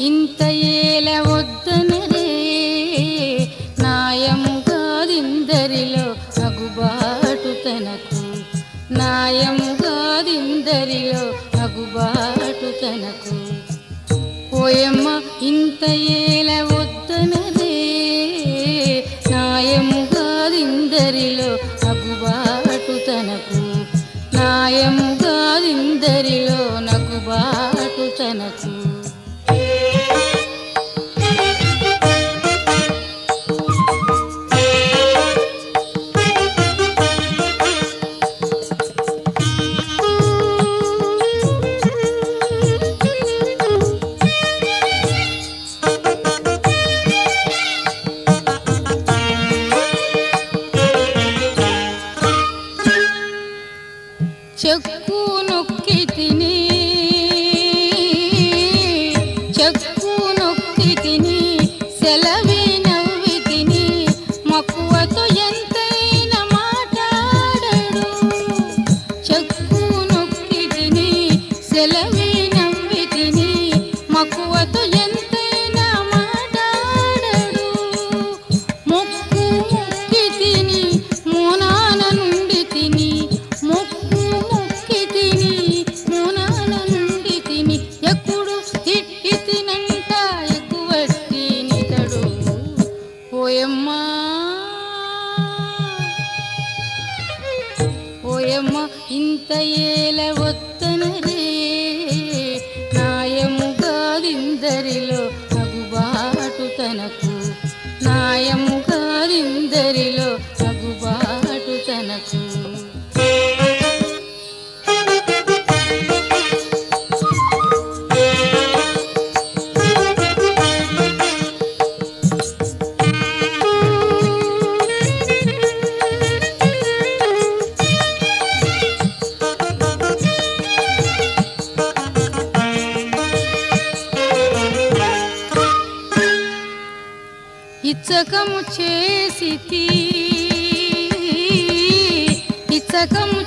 intire Chúc ఓయమ్మ ఇంత ఏల వత్తనరే ఇచ్చకము చేసి ఇచ్చకము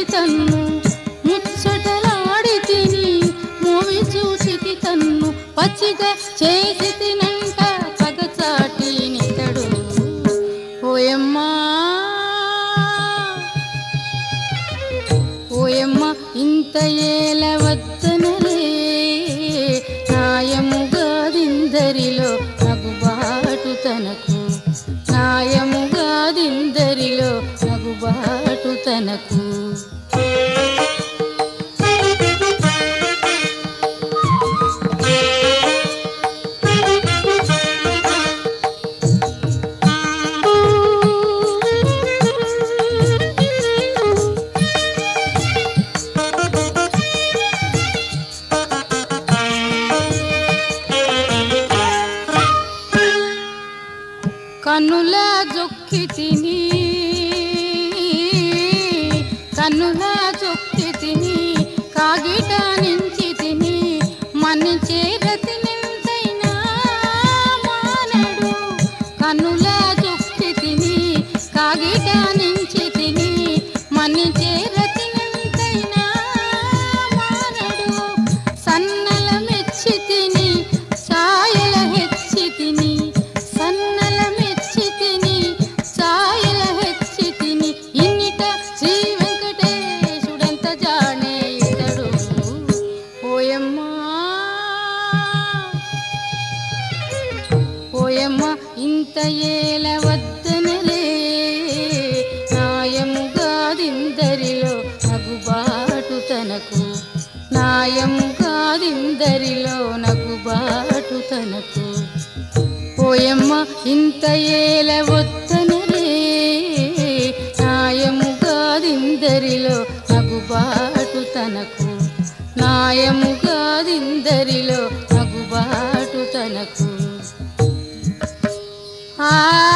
చూచితి తన్ను ముచ్చటలాడి తిని మూవి చూచితి తన్ను పచ్చిగా చేసి తినంట పగచాటి నితడు ఓయమ్మా ఓయమ్మ ఇంత ఏల వద్దనలే న్యాయముగాదిందరిలో నగుబాటు తనకు. న్యాయముగాదిందరిలో నగుబాటు తనకు. కనుల జొక్కి తిని కనుల జొక్కి తిని కాగిట నుంచి తిని మన రతి నింతైనా మానడు. కనుల ఏల వద్దనలే న్యాయముగాదిందరిలో నగుబాటు తనకు. న్యాయముగాదిందరిలో నగుబాటు తనకు. పోయమ్మ ఇంత ఏల వద్దనలే న్యాయముగాదిందరిలో నగుబాటు తనకు ఆ